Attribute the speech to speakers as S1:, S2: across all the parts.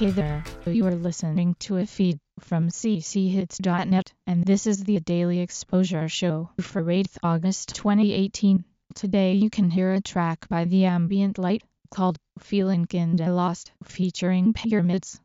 S1: Hey there, you are listening to a feed from cchits.net, and this is the Daily Exposure Show for 8th August 2018. Today you can hear a track by The Ambient Light called Feeling Kinda Lost featuring Pyramids.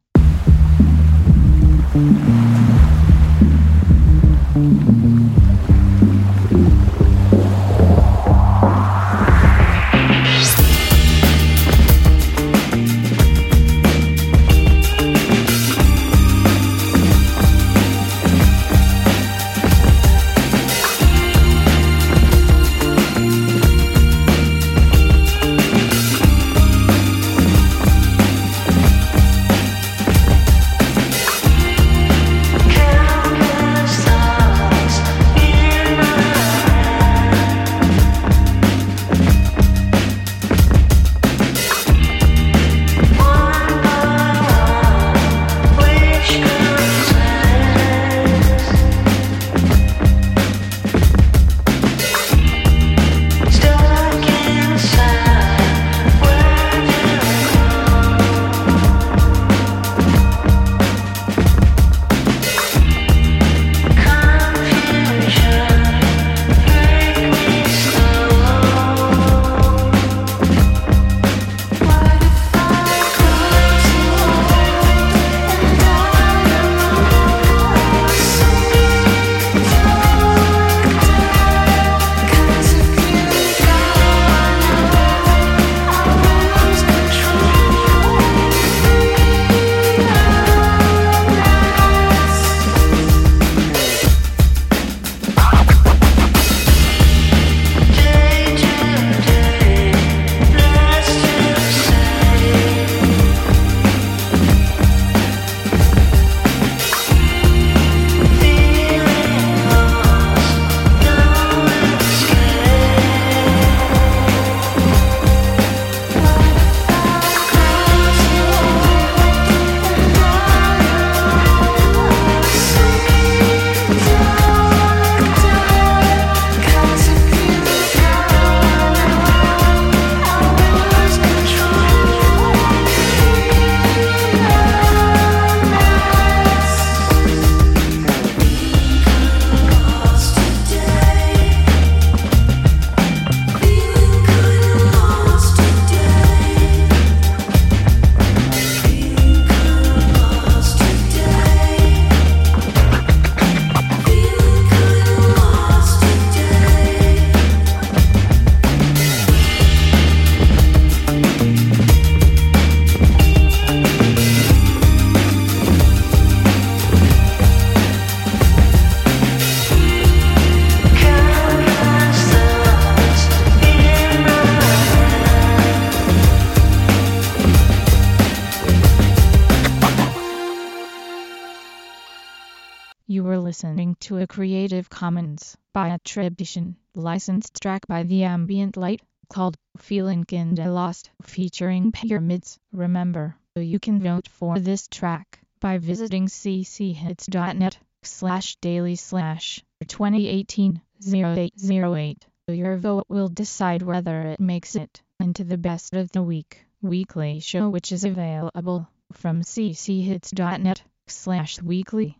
S2: You
S1: were listening to a Creative Commons by attribution licensed track by The Ambient Light called Feeling Kinda Lost featuring Pyramids. Remember, you can vote for this track by visiting cchits.net slash daily slash 2018 0808. Your vote will decide whether it makes it into the best of the week weekly show which is available from cchits.net slash weekly.